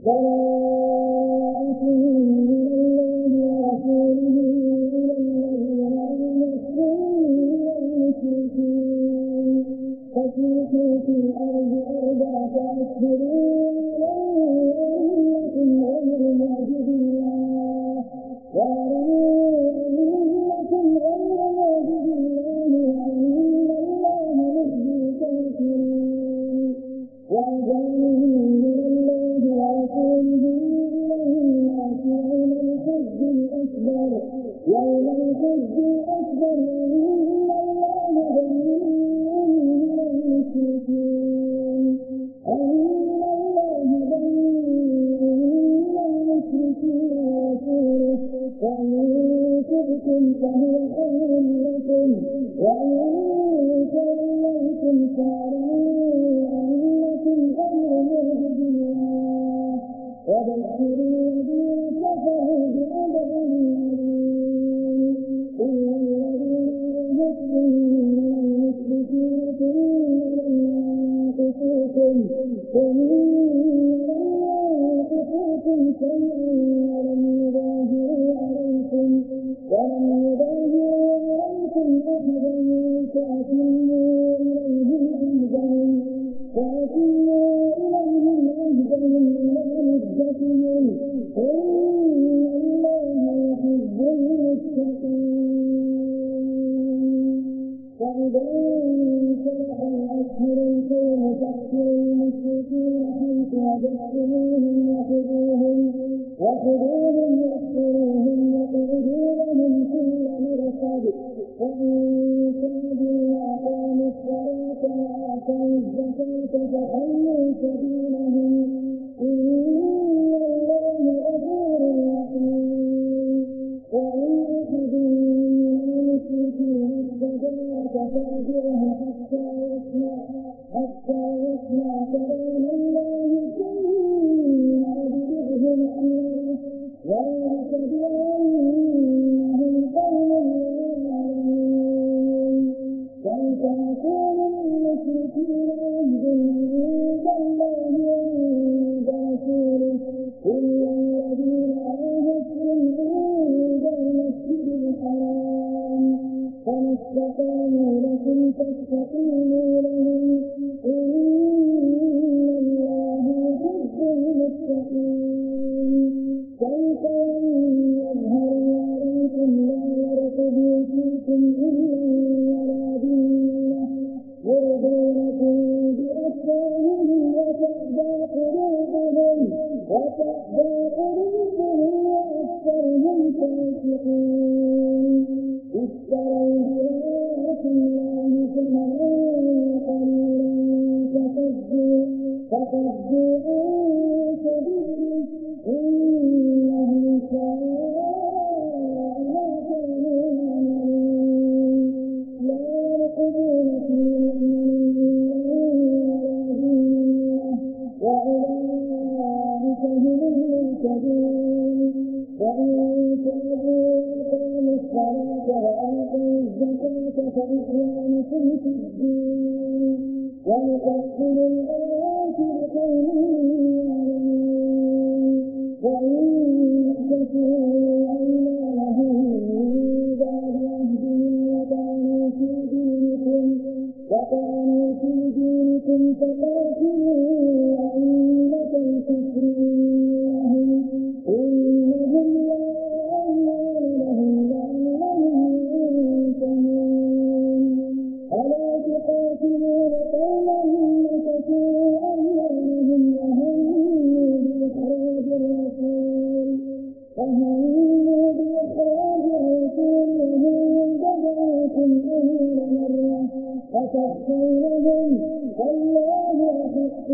dân إن الله يحب المتقين فإذا انفتح الأشهر الكون فاقتلوا المشركين حيث وجدتموهم وخذوهم وخذوهم تَحْبَرُ قُلُوبُهُمْ وَأَكْثَرُهُمْ فَاسِقُونَ.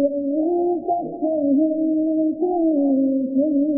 وإن تكفرهم كنتم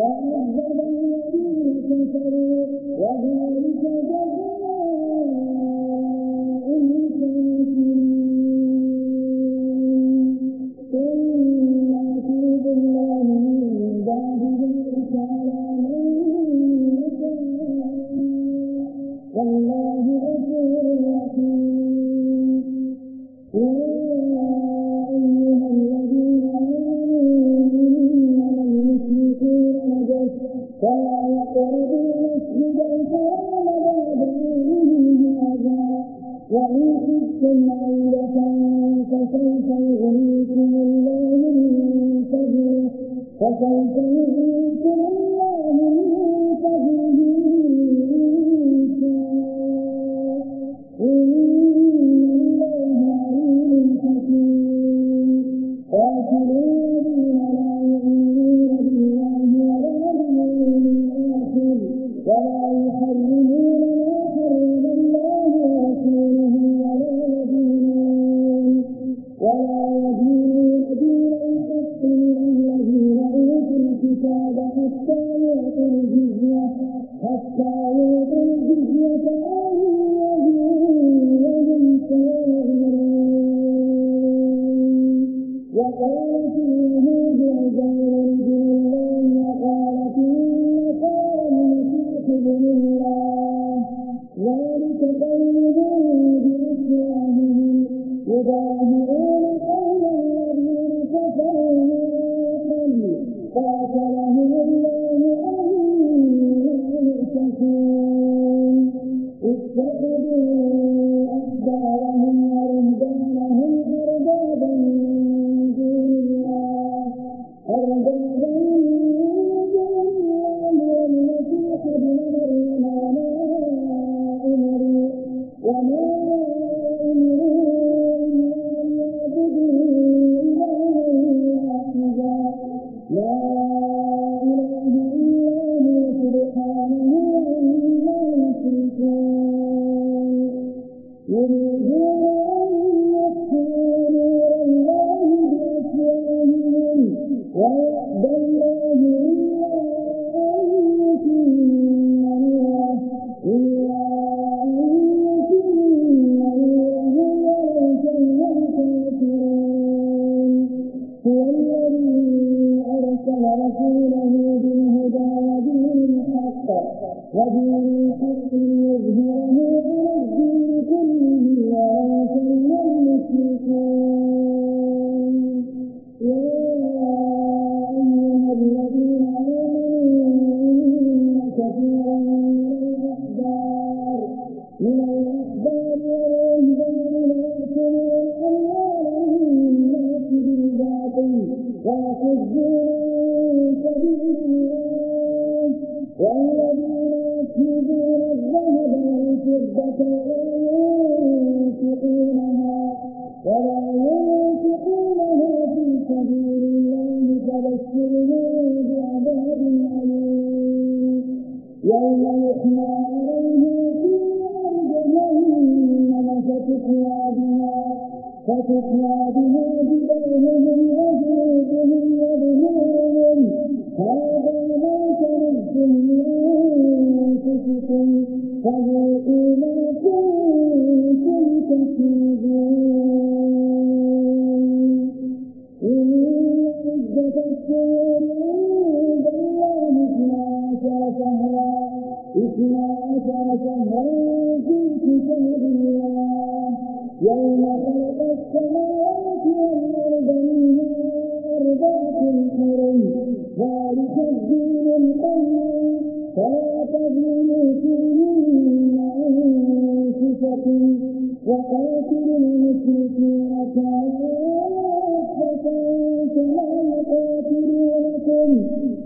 وعذب الذين كفروا وذلك جزاء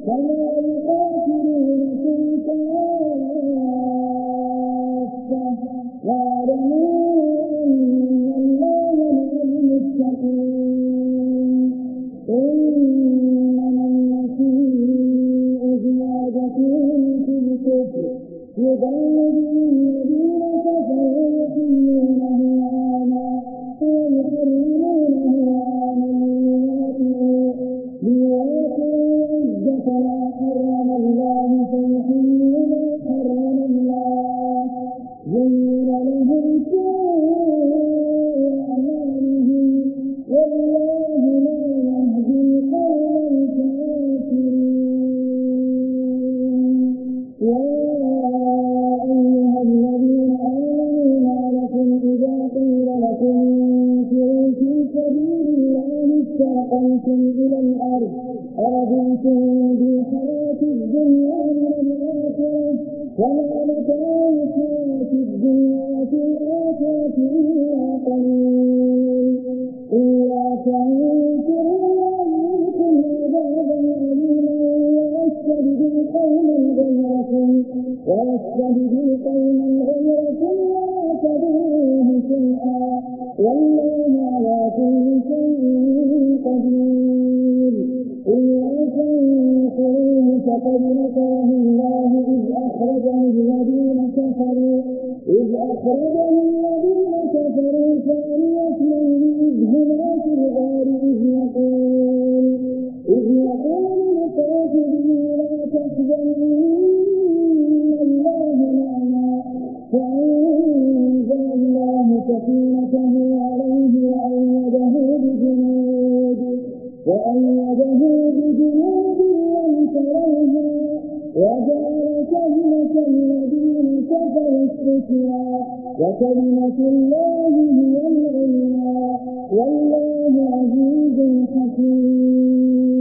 Seine مبين أولئك من قومك قد نكره الله إذ أخرجه الذين كفروا إذ أخرجه الله وكلمة الله هي العليا والله عزيز حكيم.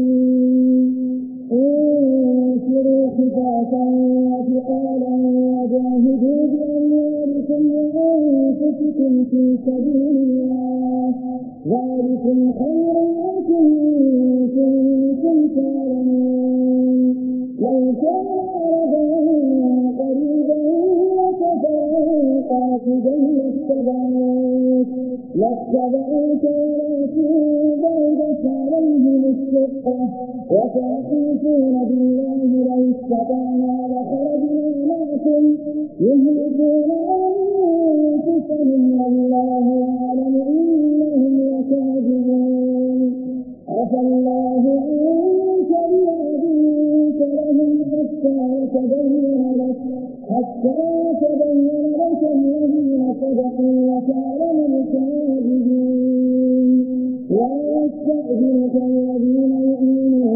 انفروا خفافا وثقالا وجاهدوا بأموالكم وأنفسكم في سبيل الله. ذلكم خير لكم إن كنتم تعلمون. لو كان قاصدا لاتبعوك لاتبعوك ولكن بعدت عليهم الشقة وتحلفون بالله لو استطعنا لخرجنا معكم يهلكون أنفسهم والله يعلم إنهم حتى يتبين لك الذين صدقوا وتعلم الكاذبين ويستأذنك الذين يؤمنون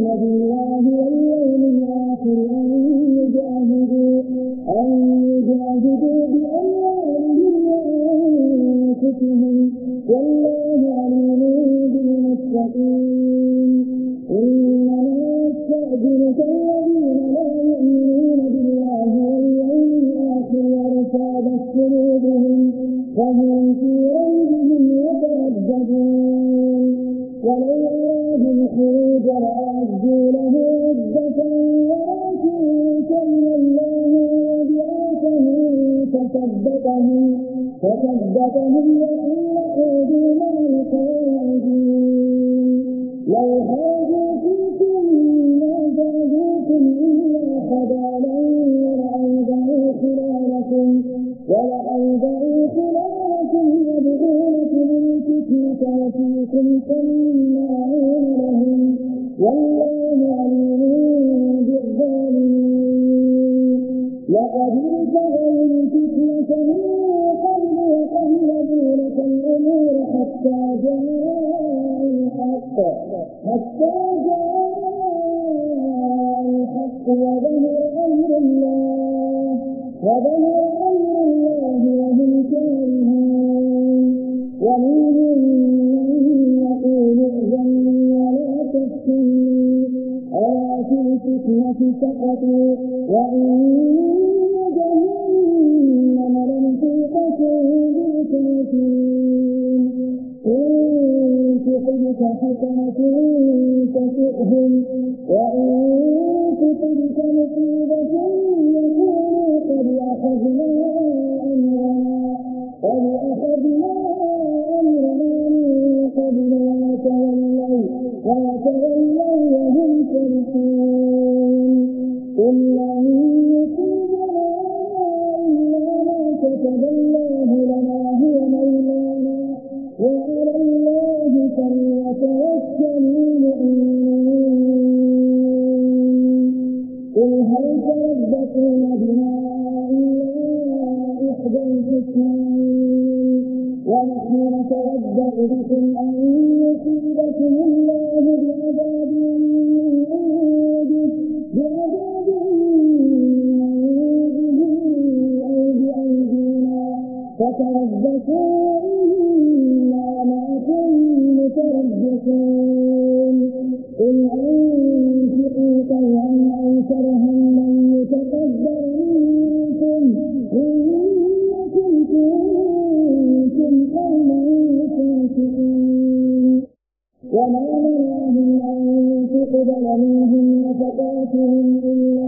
فثبتهم فثبتهم وإن خرجوا مع القائدين لو خرجوا فيكم ما زادوكم إلا خبالا ولأوضعوا خلالكم ولأوضعوا خلالكم يبغونكم الفتنة وفيكم سماعون حتى جاء الحق حتى جاء إنا معكم متربصون قل أنفقوا أن تقبل منهم نفقاتهم إلا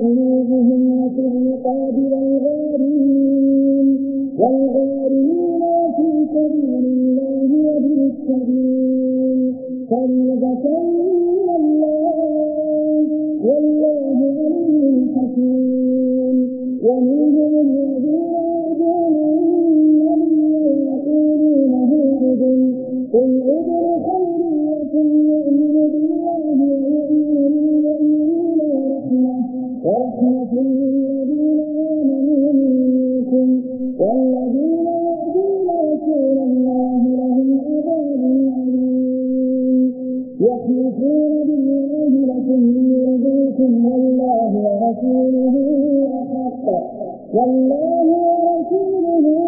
قلوبهم وفي الرقاب والغارمين والغارمين وفي سبيل الله وفي السبيل فلذكر يحلفون بالله لكم ليرضوكم والله ورسوله أحق. والله ورسوله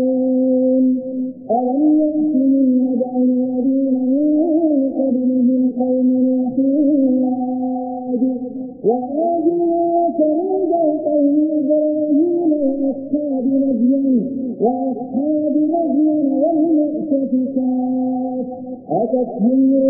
That's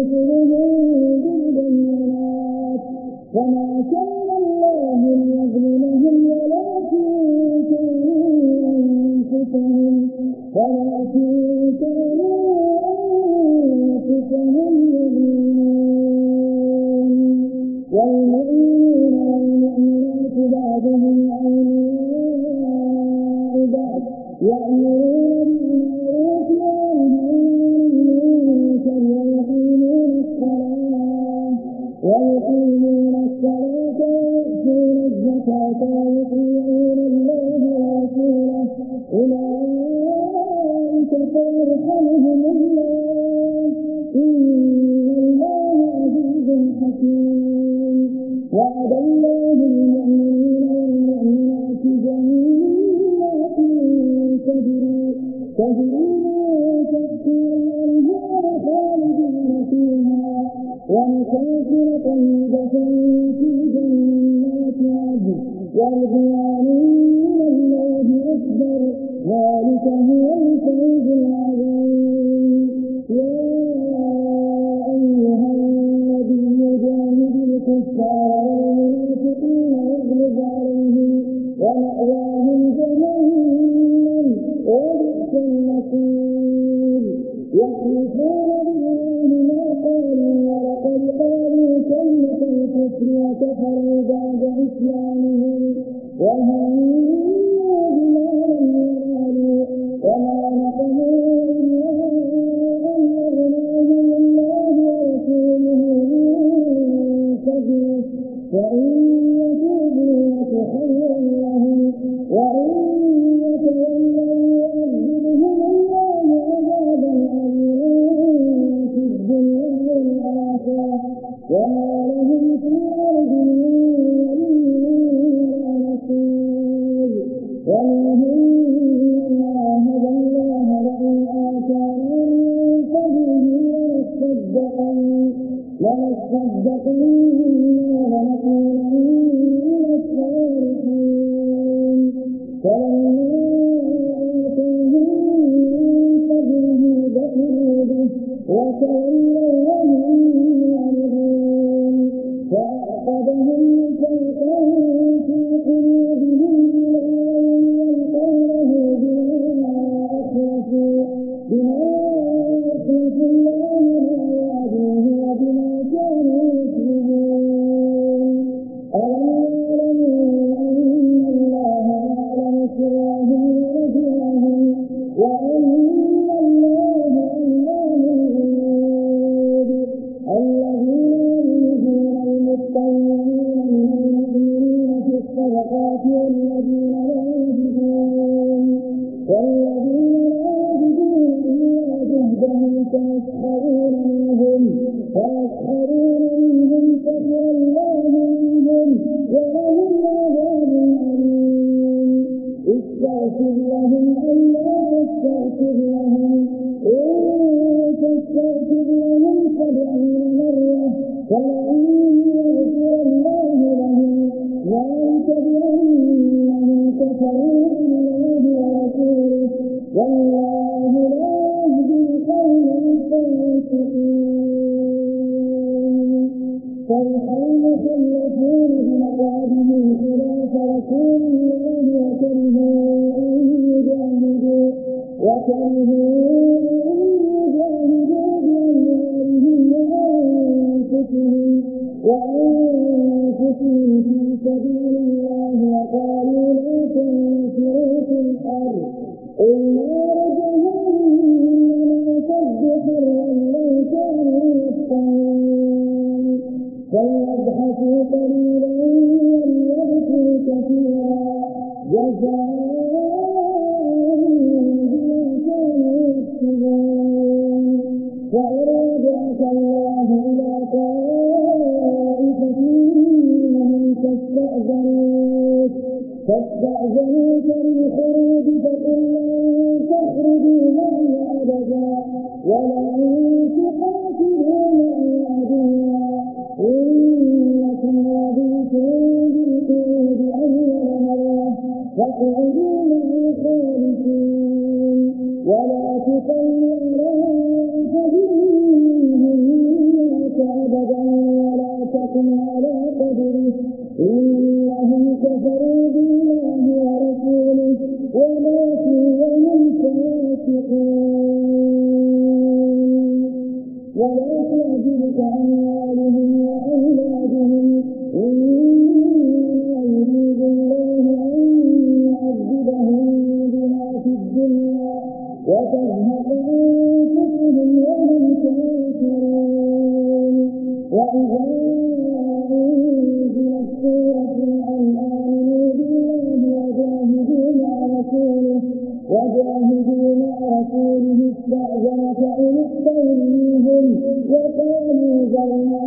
ذلك هو الفوز العظيم. يا أيها النبي جاهد الكفار والمنافقين واغلب عليهم ومأواهم جهنم وبئس المصير. يحلفون بالله ما قالوا ولقد قالوا كلمة الكفر وكفروا بعد إسلامهم. وهم 我一路艰辛寻爱你。وجاهد مع رسوله استأذنك إن استوليهم وقالوا ذرنا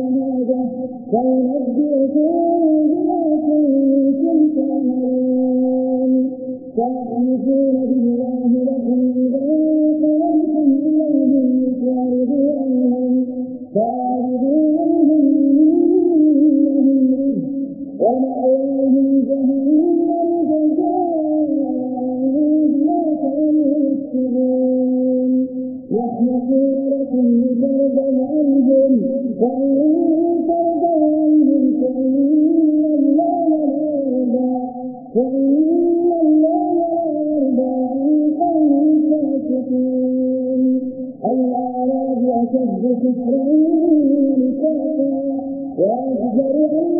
I'm not gonna أشد كفرا نفاقا وأكبر عند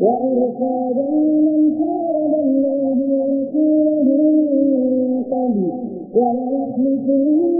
وإرصادا لمن حارب الله ورسوله من قبل وليحلفن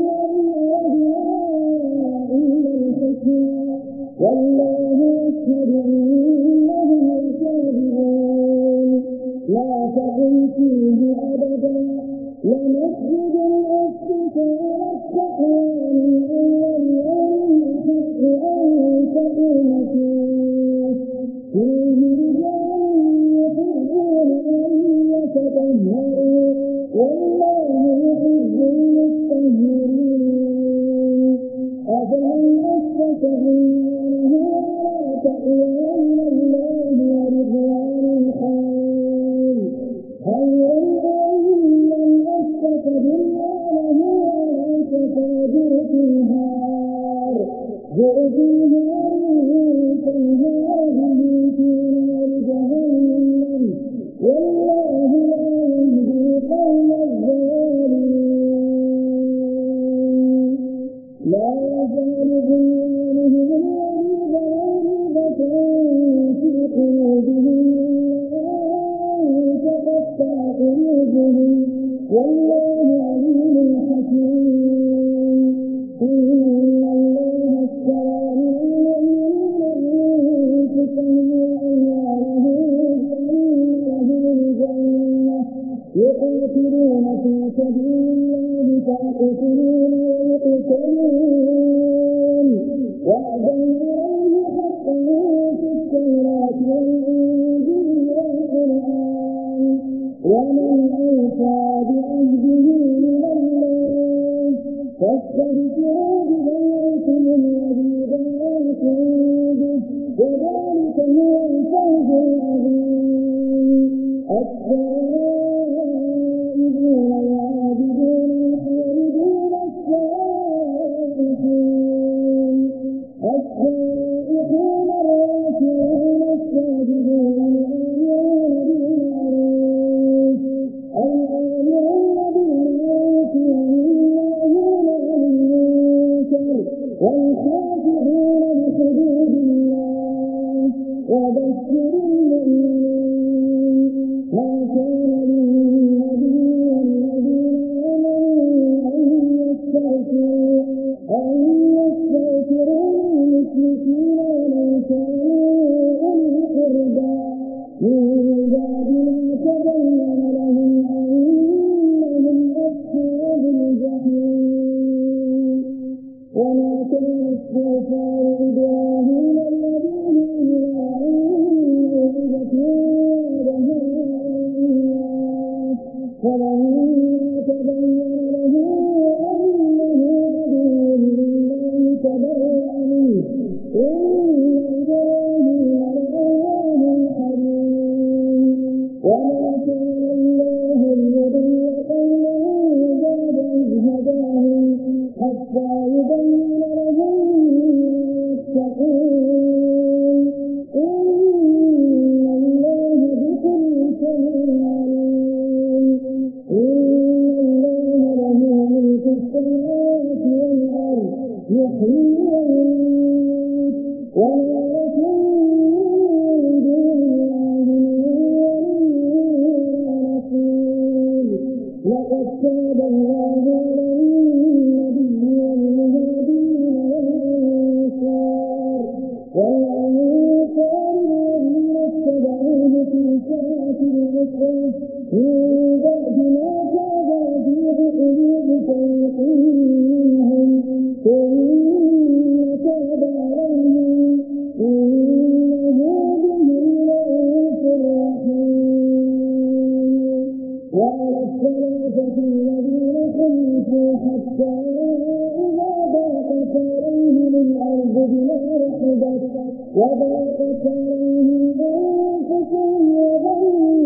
بما رحبت وضاقت عليهم أنفسهم وظنوا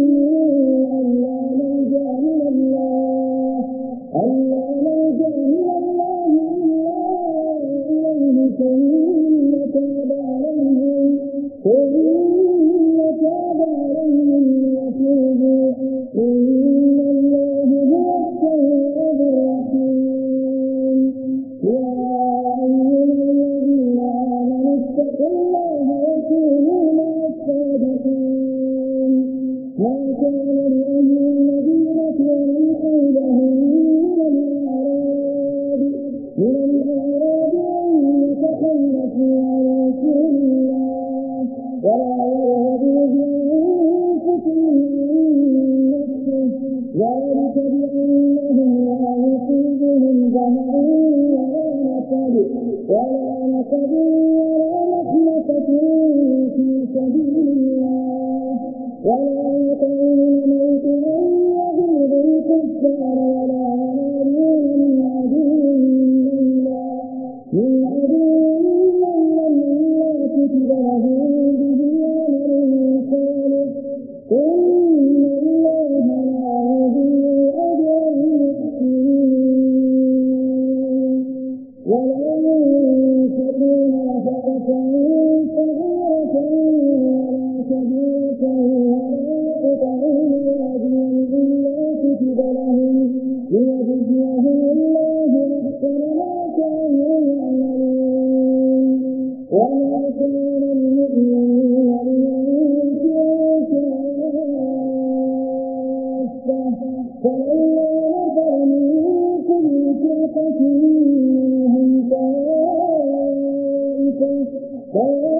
ولئن تكون نفقة Now